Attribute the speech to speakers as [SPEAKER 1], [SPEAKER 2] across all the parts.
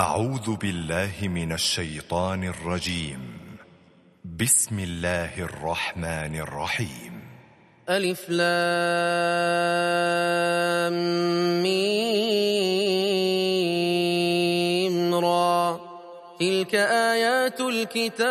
[SPEAKER 1] أعوذ بالله من الشيطان الرجيم. بسم الله الرحمن الرحيم.
[SPEAKER 2] ألف لام ميم را. تلك آيات الكتاب.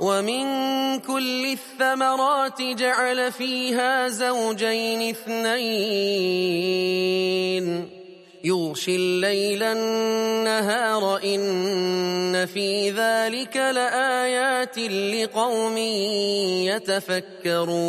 [SPEAKER 2] ومن كل الثمرات جعل فيها زوجين اثنين. يغشي الليل النهار إن في ذلك لآيات لقوم يتفكرون.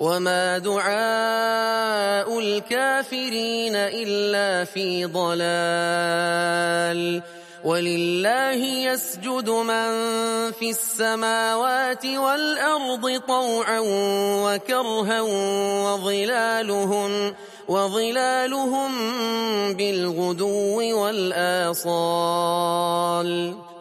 [SPEAKER 2] وما دعاء الكافرين إلا في ضلال ولله يسجد من في السماوات والأرض طوعا وكرها وظلالهم وظلالهم بالغدو والآصال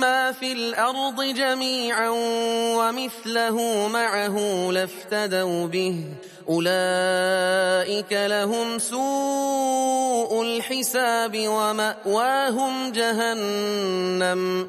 [SPEAKER 2] ما في الأرض جميعا ومثله معه لافتدوا به أولئك لهم سوء الحساب ومأواهم جهنم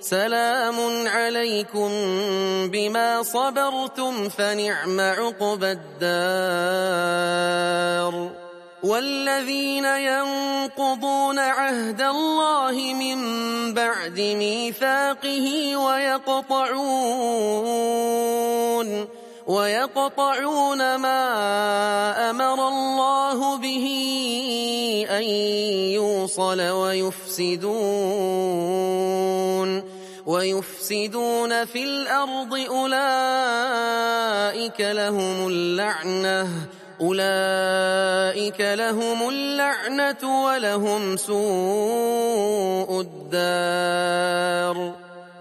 [SPEAKER 2] سلام عليكم بما صبرتم فنعم عقبى الدار. والذين ينقضون عهد الله من بعد ميثاقه ويقطعون. ويقطعون ما أمر الله به أن يوصل ويفسدون ويفسدون في الأرض أولئك لهم اللعنة أولئك لهم اللعنة ولهم سوء الدار.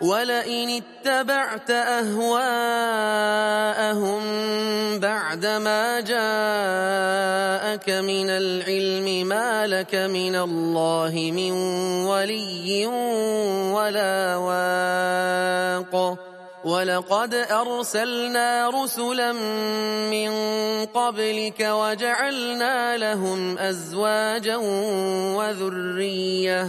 [SPEAKER 2] ولئن اتبعت أهواءهم بعدما جاءك من العلم ما لك من الله من ولي ولا واق ولقد أرسلنا رسلا من قبلك وجعلنا لهم أزواجا وذرية